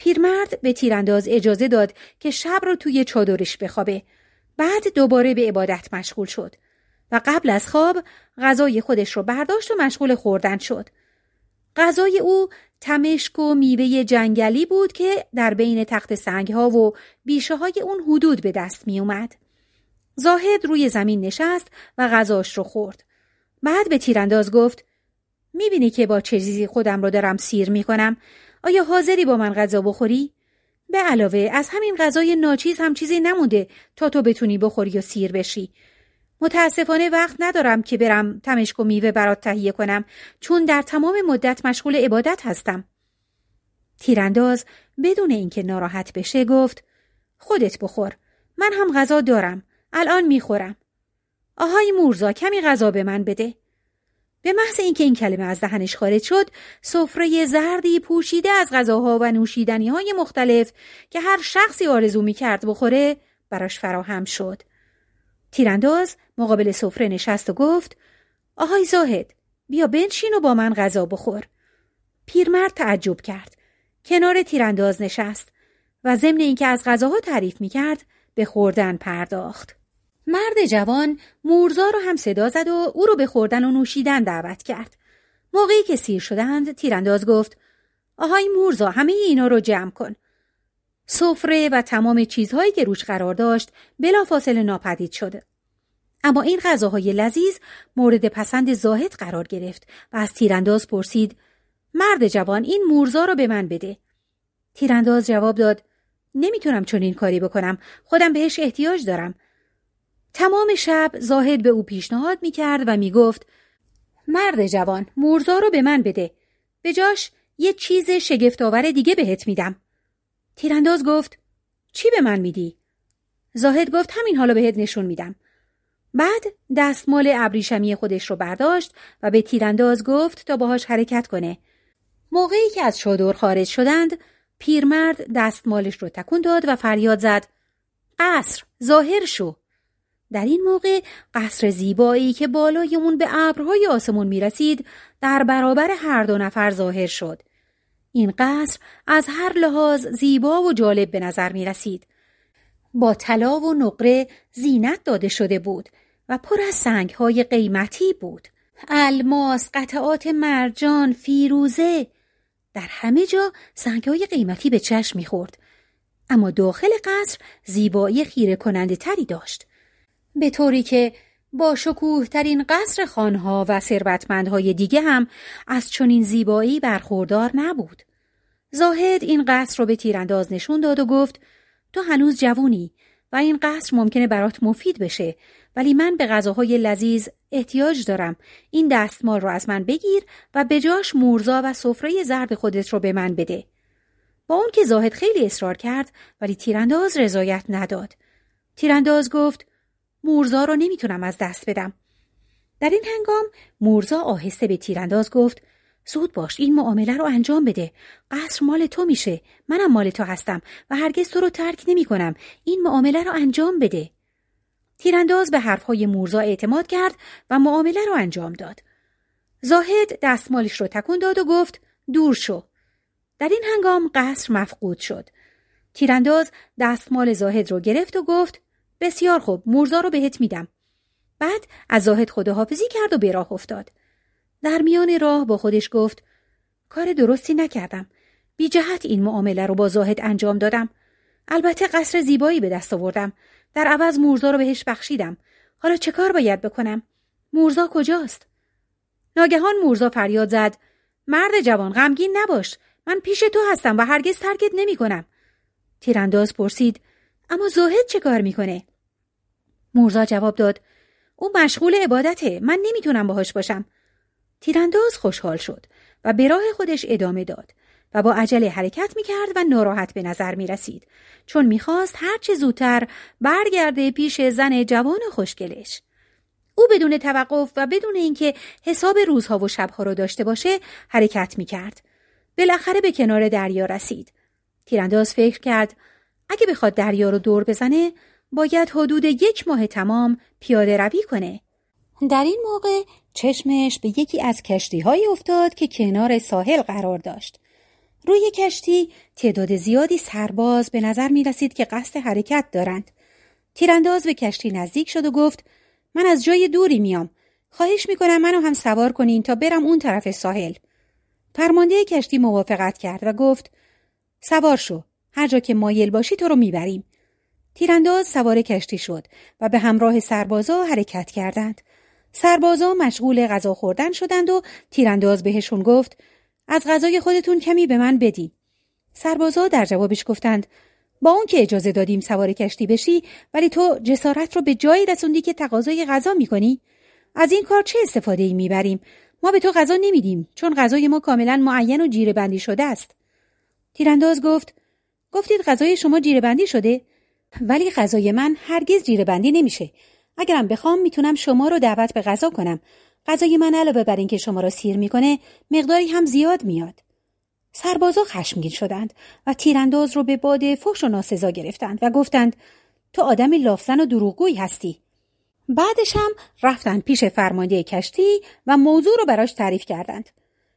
پیرمرد به تیرانداز اجازه داد که شب رو توی چادرش بخوابه. بعد دوباره به عبادت مشغول شد و قبل از خواب غذای خودش رو برداشت و مشغول خوردن شد. غذای او تمشک و میوه جنگلی بود که در بین تخت سنگ ها و بیشه های اون حدود به دست می اومد. زاهد روی زمین نشست و غذاش رو خورد. بعد به تیرانداز گفت می‌بینی که با چه چیزی خودم رو دارم سیر می‌کنم آیا حاضری با من غذا بخوری؟ به علاوه از همین غذای ناچیز هم چیزی نمونده تا تو بتونی بخوری و سیر بشی. متاسفانه وقت ندارم که برم تمشک و میوه برات تهیه کنم چون در تمام مدت مشغول عبادت هستم. تیرانداز بدون اینکه ناراحت بشه گفت خودت بخور. من هم غذا دارم. الان می‌خورم. آهای مورزا کمی غذا به من بده. به محض اینکه این کلمه از دهنش خارج شد سفره زردی پوشیده از غذاها و نوشیدنی های مختلف که هر شخصی آرزو می کرد بخوره براش فراهم شد. تیرانداز مقابل سفره نشست و گفت آهای زاهد بیا بنشین و با من غذا بخور. پیرمرد تعجب کرد. کنار تیرانداز نشست و ضمن اینکه از غذاها تعریف می کرد به خوردن پرداخت. مرد جوان مورزا رو هم صدا زد و او رو به خوردن و نوشیدن دعوت کرد. موقعی که سیر شدند تیرانداز گفت آهای مورزا همه اینا رو جمع کن. سفره و تمام چیزهایی که روش قرار داشت بلافاصله ناپدید شده. اما این غذاهای لذیذ مورد پسند زاهد قرار گرفت و از تیرانداز پرسید مرد جوان این مورزا رو به من بده. تیرانداز جواب داد نمی‌تونم چون این کاری بکنم خودم بهش احتیاج دارم تمام شب زاهد به او پیشنهاد می‌کرد و می‌گفت مرد جوان مورزا رو به من بده. به جاش یه چیز شگفتآور دیگه بهت میدم. تیرانداز گفت چی به من میدی؟ زاهد گفت همین حالا بهت نشون میدم. بعد دستمال ابریشمی خودش رو برداشت و به تیرانداز گفت تا باهاش حرکت کنه. موقعی که از چادر خارج شدند پیرمرد دستمالش رو تکون داد و فریاد زد قصر ظاهر شو. در این موقع قصر زیبایی که بالای اون به ابرهای آسمون می رسید در برابر هر دو نفر ظاهر شد. این قصر از هر لحاظ زیبا و جالب به نظر می رسید. با طلا و نقره زینت داده شده بود و پر از سنگ های قیمتی بود. الماس، قطعات مرجان، فیروزه در همه جا سنگ های قیمتی به چشم می‌خورد. اما داخل قصر زیبایی خیره کننده تری داشت. به طوری که با شکوه ترین قصر خانها و ثروتمندهای دیگه هم از چنین زیبایی برخوردار نبود. زاهد این قصر رو به تیرانداز نشون داد و گفت تو هنوز جوونی و این قصر ممکنه برات مفید بشه ولی من به غذاهای لذیذ احتیاج دارم. این دستمال رو از من بگیر و به جاش مورزا و سفره زرد خودت رو به من بده. با اون که زاهد خیلی اصرار کرد ولی تیرانداز رضایت نداد. تیرانداز گفت مورزا رو نمی‌تونم از دست بدم. در این هنگام مورزا آهسته به تیرانداز گفت زود باش این معامله رو انجام بده. قصر مال تو میشه. منم مال تو هستم و هرگز تو رو ترک نمی کنم این معامله رو انجام بده. تیرانداز به حرفهای مورزا اعتماد کرد و معامله رو انجام داد. زاهد دستمالش رو تکون داد و گفت دور شو. در این هنگام قصر مفقود شد. تیرانداز دستمال زاهد رو گرفت و گفت بسیار خوب مورزا رو بهت میدم. بعد از زاهد خداحافظی کرد و به راه افتاد. در میان راه با خودش گفت کار درستی نکردم. بی جهت این معامله رو با زاهد انجام دادم. البته قصر زیبایی به دست آوردم. در عوض مورزا رو بهش بخشیدم. حالا چه کار باید بکنم؟ مورزا کجاست؟ ناگهان مورزا فریاد زد. مرد جوان غمگین نباش. من پیش تو هستم و هرگز ترکت نمی کنم. تیرانداز پرسید اما زاهد چه کار می‌کنه؟ مورزا جواب داد او مشغول عبادته من نمی‌تونم باهاش باشم. تیرانداز خوشحال شد و به راه خودش ادامه داد و با عجله حرکت می‌کرد و ناراحت به نظر می رسید چون می‌خواست هرچه زودتر برگرده پیش زن جوان خوشگلش. او بدون توقف و بدون اینکه حساب روزها و شبها رو داشته باشه حرکت می‌کرد. بالاخره به کنار دریا رسید. تیرانداز فکر کرد اگه بخواد دریا رو دور بزنه باید حدود یک ماه تمام پیاده روی کنه. در این موقع چشمش به یکی از کشتی های افتاد که کنار ساحل قرار داشت. روی کشتی تعداد زیادی سرباز به نظر می رسید که قصد حرکت دارند. تیرانداز به کشتی نزدیک شد و گفت من از جای دوری میام. خواهش می‌کنم منو هم سوار کنین تا برم اون طرف ساحل. فرمانده کشتی موافقت کرد و گفت سوار شو هر جا که مایل باشی تو رو می‌بریم تیرانداز سوار کشتی شد و به همراه سربازا حرکت کردند. سربازا مشغول غذا خوردن شدند و تیرانداز بهشون گفت از غذای خودتون کمی به من بدین سربازا در جوابش گفتند با اون که اجازه دادیم سوار کشتی بشی ولی تو جسارت رو به جایی رسوندی که تقاضای غذا می‌کنی. از این کار چه استفاده ای می‌بریم؟ ما به تو غذا نمیدیم چون غذای ما کاملا معین و جیره بندی شده است. تیرانداز گفت گفتید غذای شما جیره بندی شده؟ ولی غذای من هرگز جیره بندی نمیشه اگرم بخوام می‌تونم شما رو دعوت به غذا کنم غذای من علاوه بر اینکه شما را سیر می‌کنه مقداری هم زیاد میاد سربازا خشمگین شدند و تیرانداز رو به باد فحش و ناسزا گرفتند و گفتند تو آدمی لافزن و دروغگویی هستی بعدش هم رفتن پیش فرمانده کشتی و موضوع رو براش تعریف کردند.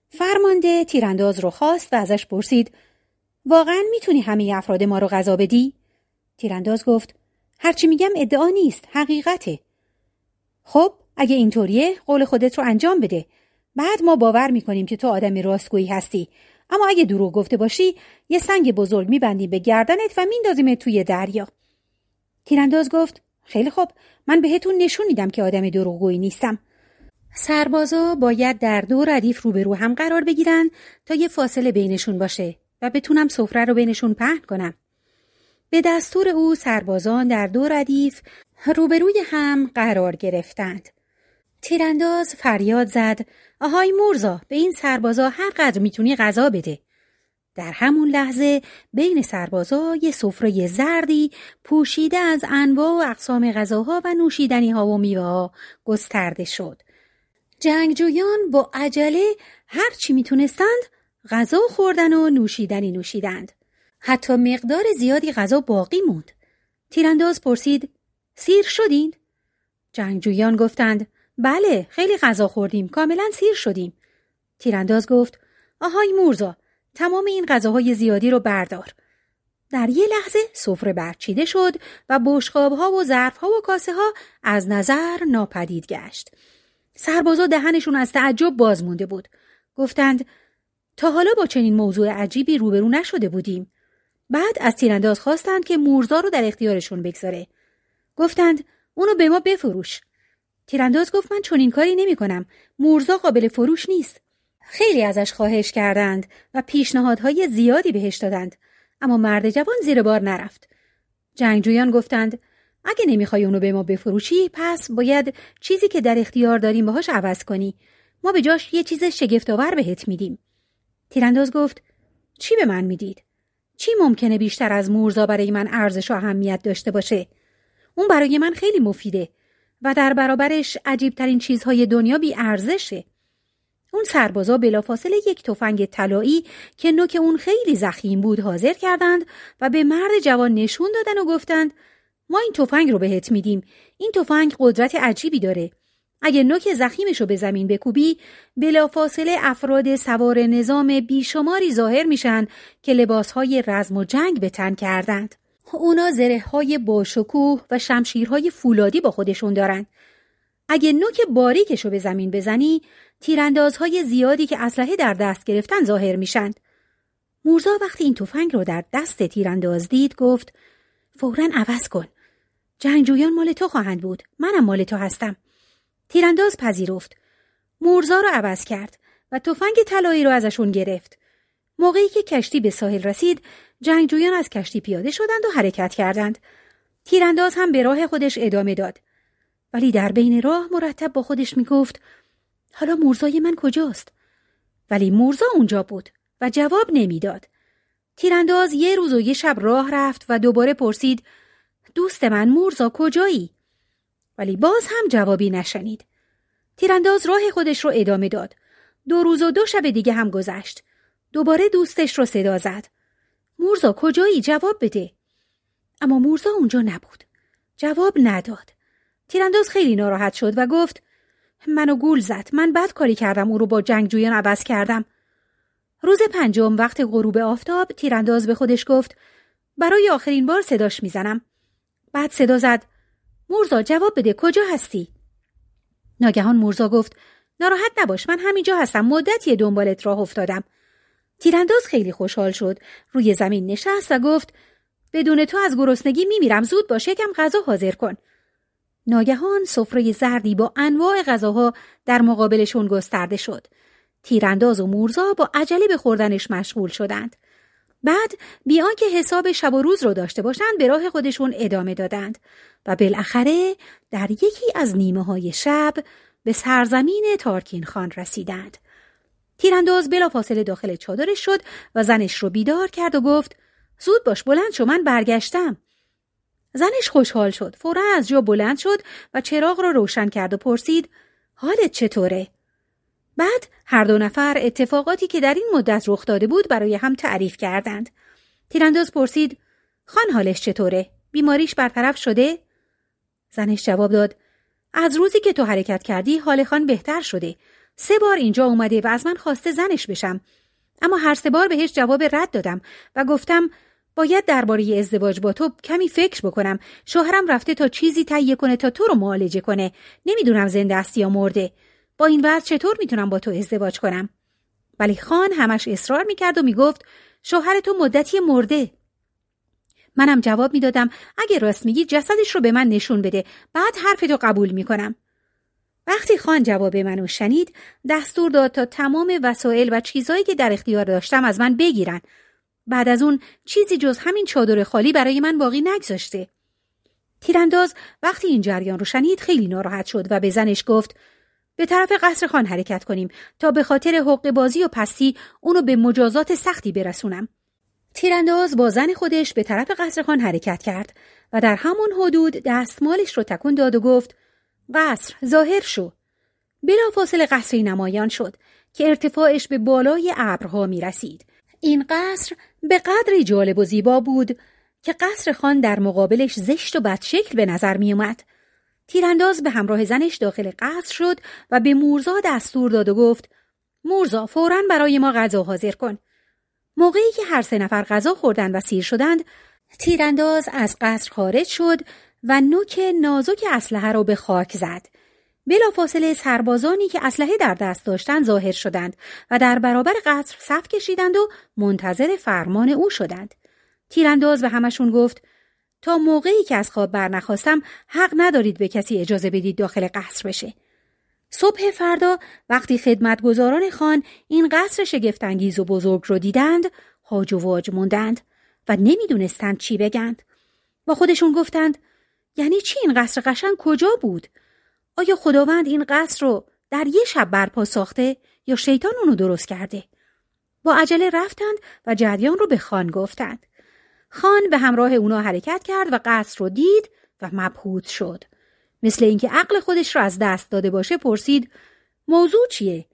فرمانده تیرانداز رو خواست و ازش پرسید واقعا می‌تونی همه افراد ما رو غذا بدی؟ تیرانداز گفت هرچی میگم ادعا نیست حقیقته. خب اگه اینطوریه قول خودت رو انجام بده. بعد ما باور می‌کنیم که تو آدم راستگویی هستی. اما اگه دروغ گفته باشی یه سنگ بزرگ میبندیم به گردنت و میندازیم توی دریا. تیرانداز گفت خیلی خوب من بهتون نشون میدم که آدم دروغگویی نیستم سربازا باید در دو ردیف روبرو هم قرار بگیرن تا یه فاصله بینشون باشه و بتونم سفره رو بینشون پهن کنم به دستور او سربازان در دو ردیف روبروی هم قرار گرفتند تیرانداز فریاد زد آهای مورزا به این سربازا هر قدر می‌تونی غذا بده در همون لحظه بین سربازا یه سفره زردی پوشیده از انواع و اقسام غذاها و نوشیدنی ها و میوه ها گسترده شد. جنگجویان با عجله هر چی می‌تونستند غذا خوردن و نوشیدنی نوشیدند. حتی مقدار زیادی غذا باقی موند. تیرانداز پرسید سیر شدین؟ جنگجویان گفتند بله خیلی غذا خوردیم کاملا سیر شدیم. تیرانداز گفت آهای مورزا تمام این غذاهای زیادی رو بردار. در یه لحظه سفره برچیده شد و بشقابها و ظرفها و کاسه ها از نظر ناپدید گشت. سربازا دهنشون از تعجب باز مونده بود. گفتند تا حالا با چنین موضوع عجیبی روبرو نشده بودیم. بعد از تیرانداز خواستند که مورزا رو در اختیارشون بگذاره. گفتند اونو به ما بفروش. تیرانداز گفت من چنین کاری نمی کنم. مورزا قابل فروش نیست. خیلی ازش خواهش کردند و پیشنهادهای زیادی بهش دادند اما مرد جوان زیر بار نرفت جنگجویان گفتند اگه نمی‌خوای اونو به ما بفروشی پس باید چیزی که در اختیار داریم باهاش عوض کنی ما به جاش یه چیز شگفتآور بهت میدیم تیرانداز گفت چی به من می‌دید چی ممکنه بیشتر از مورزا برای من ارزش و اهمیت داشته باشه؟ اون برای من خیلی مفیده و در برابرش عجیبترین چیزهای دنیا بی ارزشه. اون سربازا بلافاصله یک تفنگ طلایی که نوک اون خیلی زخیم بود حاضر کردند و به مرد جوان نشون دادن و گفتند ما این تفنگ رو بهت میدیم. این تفنگ قدرت عجیبی داره. اگه نوک زخیمش رو به زمین بکوبی بلافاصله افراد سوار نظام بیشماری ظاهر میشن که لباسهای رزم و جنگ به تن کردند. اونا زره های باشکوه و شمشیرهای فولادی با خودشون دارن. اگه نوک باریکش رو به زمین بزنی تیراندازهای زیادی که اسلحه در دست گرفتن ظاهر میشن. مورزا وقتی این تفنگ رو در دست تیرانداز دید گفت فورا عوض کن. جنگجویان مال تو خواهند بود. منم مال تو هستم. تیرانداز پذیرفت. مورزا رو عوض کرد و تفنگ طلایی رو ازشون گرفت. موقعی که کشتی به ساحل رسید جنگجویان از کشتی پیاده شدند و حرکت کردند. تیرانداز هم به راه خودش ادامه داد. ولی در بین راه مرتب با خودش می‌گفت حالا مورزای من کجاست؟ ولی مورزا اونجا بود و جواب نمی‌داد. تیرانداز یه روز و یه شب راه رفت و دوباره پرسید دوست من مورزا کجایی؟ ولی باز هم جوابی نشنید. تیرانداز راه خودش رو ادامه داد. دو روز و دو شب دیگه هم گذشت. دوباره دوستش رو صدا زد. مورزا کجایی؟ جواب بده. اما مورزا اونجا نبود. جواب نداد. تیرانداز خیلی ناراحت شد و گفت منو گول زد. من بد کاری کردم. او رو با جنگجویان عوض کردم. روز پنجم وقت غروب آفتاب تیرانداز به خودش گفت برای آخرین بار صداش می‌زنم. بعد صدا زد مورزا جواب بده کجا هستی؟ ناگهان مورزا گفت ناراحت نباش من همینجا هستم مدتی دنبالت راه افتادم. تیرانداز خیلی خوشحال شد روی زمین نشست و گفت بدون تو از گرسنگی میمیرم زود باش یکم غذا حاضر کن. ناگهان سفره زردی با انواع غذاها در مقابلشون گسترده شد. تیرانداز و مورزا با عجله به خوردنش مشغول شدند. بعد بیان که حساب شب و روز رو داشته باشند به راه خودشون ادامه دادند و بالاخره در یکی از نیمه های شب به سرزمین تارکین خان رسیدند. تیرانداز بلافاصله داخل چادرش شد و زنش رو بیدار کرد و گفت زود باش بلند شو من برگشتم. زنش خوشحال شد. فورا از جا بلند شد و چراغ رو روشن کرد و پرسید حالت چطوره؟ بعد هر دو نفر اتفاقاتی که در این مدت رخ داده بود برای هم تعریف کردند. تیرانداز پرسید خان حالش چطوره؟ بیماریش برطرف شده؟ زنش جواب داد از روزی که تو حرکت کردی حال خان بهتر شده. سه بار اینجا اومده و از من خواسته زنش بشم. اما هر سه بار بهش جواب رد دادم و گفتم باید درباره ازدواج با تو کمی فکر بکنم. شوهرم رفته تا چیزی تهیه کنه تا تو رو معالجه کنه. نمی‌دونم زنده است یا مرده. با این وضع چطور می‌تونم با تو ازدواج کنم؟ ولی خان همش اصرار می‌کرد و می‌گفت شوهر تو مدتی مرده. منم جواب می‌دادم اگه راست میگی جسدش رو به من نشون بده بعد حرفتو قبول می‌کنم. وقتی خان جواب منو شنید دستور داد تا تمام وسایل و چیزهایی که در اختیار داشتم از من بگیرن. بعد از اون چیزی جز همین چادر خالی برای من باقی نگذاشته. تیرانداز وقتی این جریان رو شنید خیلی ناراحت شد و به زنش گفت به طرف قصر خان حرکت کنیم تا به خاطر حق بازی و پستی اونو به مجازات سختی برسونم. تیرانداز با زن خودش به طرف قصر خان حرکت کرد و در همون حدود دستمالش رو تکون داد و گفت قصر ظاهر شو. بلافاصله قصری نمایان شد که ارتفاعش به بالای ابرها می رسید. این قصر به قدری جالب و زیبا بود که قصر خان در مقابلش زشت و بدشکل به نظر می اومد. تیرانداز به همراه زنش داخل قصر شد و به مورزا دستور داد و گفت مورزا فورا برای ما غذا حاضر کن. موقعی که هر سه نفر غذا خوردن و سیر شدند تیرانداز از قصر خارج شد و نوک نازک اسلحه را به خاک زد. بلافاصله سربازانی که اسلحه در دست داشتند ظاهر شدند و در برابر قصر صف کشیدند و منتظر فرمان او شدند. تیرانداز به همشون گفت تا موقعی که از خواب برنخواستم حق ندارید به کسی اجازه بدید داخل قصر بشه. صبح فردا وقتی خدمتگزاران خان این قصر شگفتانگیز و بزرگ رو دیدند هاج و واج موندند و نمی‌دونستند چی بگند. با خودشون گفتند یعنی چی این قصر قشنگ کجا بود؟ آیا خداوند این قصر رو در یه شب برپا ساخته یا شیطان اونو درست کرده؟ با عجله رفتند و جریان رو به خان گفتند. خان به همراه اونا حرکت کرد و قصر رو دید و مبهوت شد. مثل اینکه عقل خودش رو از دست داده باشه پرسید موضوع چیه؟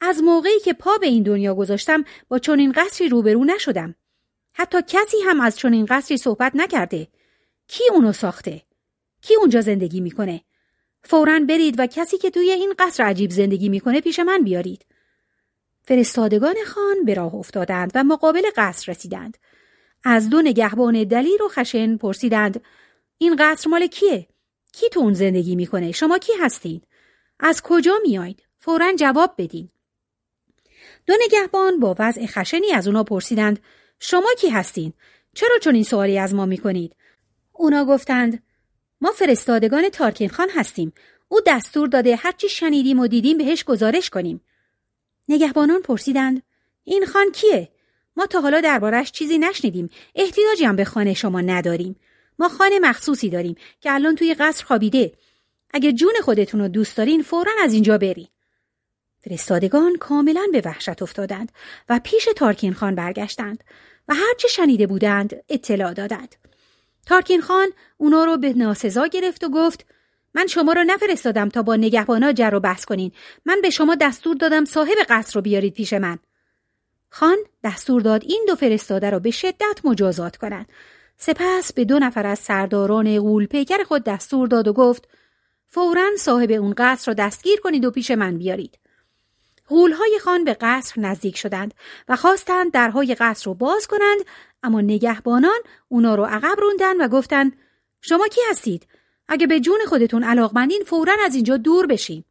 از موقعی که پا به این دنیا گذاشتم با چنین قصری روبرو نشدم. حتی کسی هم از چنین قصری صحبت نکرده. کی اونو ساخته؟ کی اونجا زندگی می‌کنه؟ فورا برید و کسی که توی این قصر عجیب زندگی می‌کنه پیش من بیارید. فرستادگان خان به راه افتادند و مقابل قصر رسیدند. از دو نگهبان دلیر و خشن پرسیدند این قصر مال کیه؟ کی تو اون زندگی می‌کنه؟ شما کی هستید؟ از کجا میایید؟ فورا جواب بدین. دو نگهبان با وضع خشنی از اونا پرسیدند شما کی هستین؟ چرا چون این سوالی از ما می‌کنید؟ اونا گفتند ما فرستادگان تارکین خان هستیم. او دستور داده هرچی شنیدیم و دیدیم بهش گزارش کنیم. نگهبانان پرسیدند این خان کیه؟ ما تا حالا دربارش چیزی نشنیدیم. احتیاجی هم به خانه شما نداریم. ما خانه مخصوصی داریم که الان توی قصر خوابیده. اگه جون خودتون رو دوست دارین فورا از اینجا برین. فرستادگان کاملا به وحشت افتادند و پیش تارکین خان برگشتند و هرچه شنیده بودند اطلاع دادند. تارکین خان اونا رو به ناسزا گرفت و گفت من شما رو نفرستادم تا با نگهبانا جر و بحث کنین. من به شما دستور دادم صاحب قصر رو بیارید پیش من. خان دستور داد این دو فرستاده را به شدت مجازات کنند. سپس به دو نفر از سرداران غول پیکر خود دستور داد و گفت فورا صاحب اون قصر را دستگیر کنید و پیش من بیارید. غولهای خان به قصر نزدیک شدند و خواستند درهای قصر رو باز کنند اما نگهبانان اونا رو عقب روندن و گفتند شما کی هستید؟ اگه به جون خودتون علاقمندین فورا از اینجا دور بشین.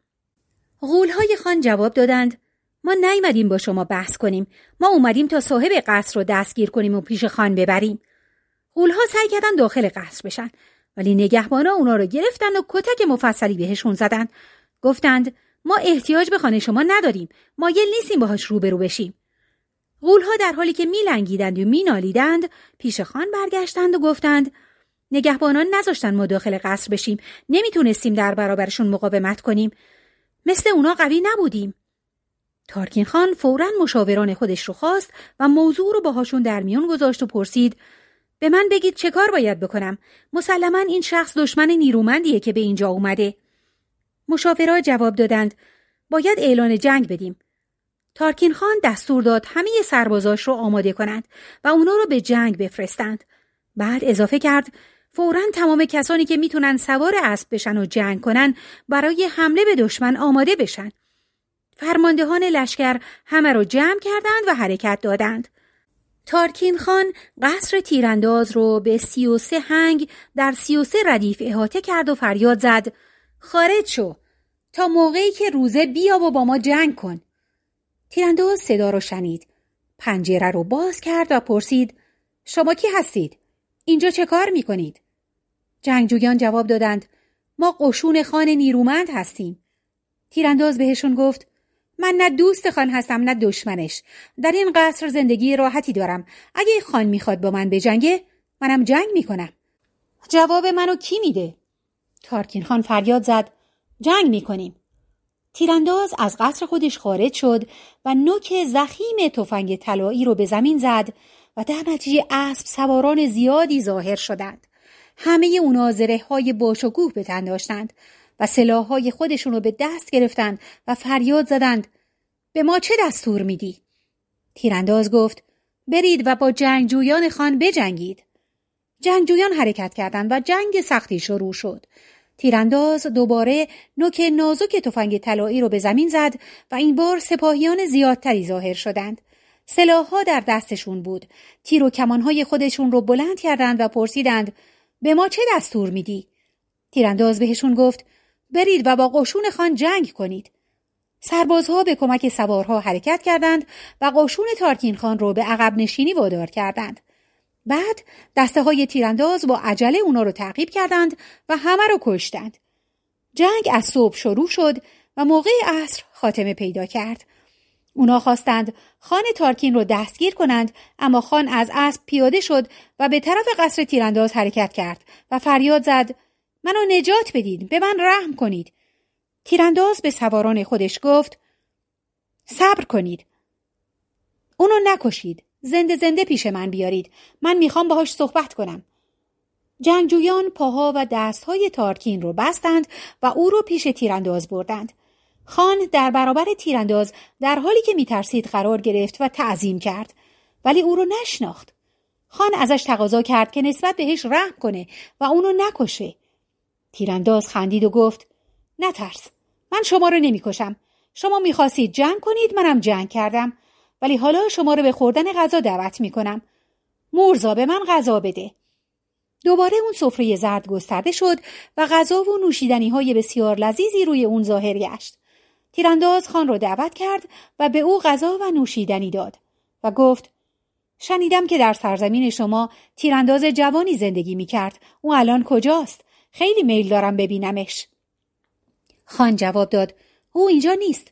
غولهای خان جواب دادند ما نیومدیم با شما بحث کنیم. ما اومدیم تا صاحب قصر رو دستگیر کنیم و پیش خان ببریم. غولها سعی کردن داخل قصر بشن ولی نگهبانا اونا رو گرفتن و کتک مفصلی بهشون زدن. گفتند ما احتیاج به خانه شما نداریم. مایل نیستیم باهاش روبرو بشیم. غولها در حالی که میلنگیدند و مینالیدند پیش خان برگشتند و گفتند نگهبانان نذاشتن ما داخل قصر بشیم. نمی‌تونستیم در برابرشون مقاومت کنیم. مثل اونا قوی نبودیم. تارکین خان فورا مشاوران خودش رو خواست و موضوع رو باهاشون در میون گذاشت و پرسید به من بگید چه کار باید بکنم؟ مسلما این شخص دشمن نیرومندیه که به اینجا اومده. مشاورا جواب دادند باید اعلان جنگ بدیم. تارکین خان دستور داد همه سربازاش رو آماده کنند و اونا رو به جنگ بفرستند. بعد اضافه کرد فورا تمام کسانی که می‌تونن سوار اسب بشن و جنگ کنن برای حمله به دشمن آماده بشن. فرماندهان لشکر همه را جمع کردند و حرکت دادند. تارکین خان قصر تیرانداز رو به سی و سه هنگ در سی و سه ردیف احاطه کرد و فریاد زد خارج شو تا موقعی که روزه بیا و با ما جنگ کن. تیرانداز صدا رو شنید. پنجره رو باز کرد و پرسید شما کی هستید؟ اینجا چه کار می کنید؟ جنگجویان جواب دادند ما قشون خان نیرومند هستیم. تیرانداز بهشون گفت من نه دوست خان هستم نه دشمنش. در این قصر زندگی راحتی دارم. اگه خان می‌خواد با من بجنگه منم جنگ می‌کنم. جواب منو کی میده؟ تارکین خان فریاد زد. جنگ می‌کنیم. تیرانداز از قصر خودش خارج شد و نوک زخیم تفنگ طلایی رو به زمین زد و در نتیجه اسب سواران زیادی ظاهر شدند. همه اونا زره های باشکوه به تن داشتند. و سلاحهای خودشون رو به دست گرفتند و فریاد زدند به ما چه دستور میدی؟ تیرانداز گفت برید و با جنگجویان خان بجنگید. جنگجویان حرکت کردند و جنگ سختی شروع شد. تیرانداز دوباره نوک نازک تفنگ طلایی رو به زمین زد و این بار سپاهیان زیادتری ظاهر شدند. سلاحها در دستشون بود. تیر و کمانهای خودشون رو بلند کردند و پرسیدند به ما چه دستور میدی؟ تیرانداز بهشون گفت برید و با قشون خان جنگ کنید. سربازها به کمک سوارها حرکت کردند و قشون تارکین خان رو به عقب نشینی وادار کردند. بعد دسته های تیرانداز با عجله اونا رو تعقیب کردند و همه رو کشتند. جنگ از صبح شروع شد و موقع عصر خاتمه پیدا کرد. اونا خواستند خان تارکین رو دستگیر کنند اما خان از اسب پیاده شد و به طرف قصر تیرانداز حرکت کرد و فریاد زد منو نجات بدید. به من رحم کنید. تیرانداز به سواران خودش گفت صبر کنید. اونو نکشید. زنده زنده پیش من بیارید. من می‌خوام باهاش صحبت کنم. جنگجویان پاها و دستهای تارکین رو بستند و او رو پیش تیرانداز بردند. خان در برابر تیرانداز در حالی که میترسید قرار گرفت و تعظیم کرد. ولی او رو نشناخت. خان ازش تقاضا کرد که نسبت بهش رحم کنه و اونو نکشه. تیرانداز خندید و گفت نترس من شما رو نمی‌کشم. شما می‌خواستید جنگ کنید منم جنگ کردم. ولی حالا شما رو به خوردن غذا دعوت می‌کنم. مورزا به من غذا بده. دوباره اون سفره زرد گسترده شد و غذا و نوشیدنی های بسیار لذیذی روی اون ظاهر گشت. تیرانداز خان را دعوت کرد و به او غذا و نوشیدنی داد و گفت شنیدم که در سرزمین شما تیرانداز جوانی زندگی می کرد. او الان کجاست؟ خیلی میل دارم ببینمش. خان جواب داد او اینجا نیست.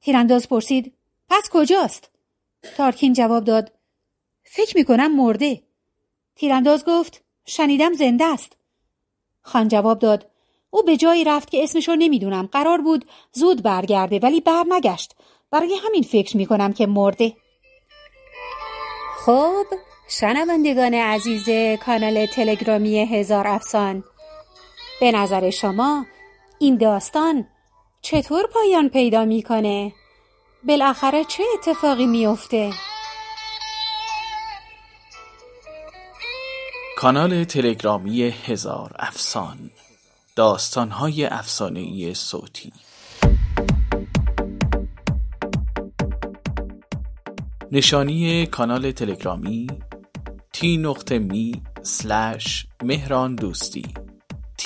تیرانداز پرسید پس کجاست؟ تارکین جواب داد فکر می کنم مرده. تیرانداز گفت شنیدم زنده است. خان جواب داد او به جایی رفت که اسمش رو نمی‌دونم قرار بود زود برگرده ولی بر نگشت برای همین فکر می‌کنم که مرده خب شنوندگان عزیز کانال تلگرامی هزار افسان به نظر شما این داستان چطور پایان پیدا می‌کنه؟ بالاخره چه اتفاقی میافته؟ کانال تلگرامی هزار افسان داستانهای افسانهای صوتی نشانی کانال تلگرامی سلش مهران دوستی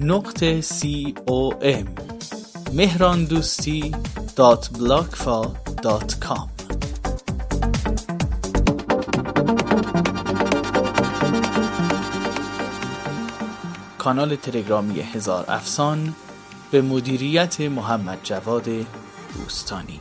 نقطه c o m. مهراندوستی dot بلاگفا dot com. کانال تلگرامی هزار افسان به مدیریت محمد جواد دوستانی.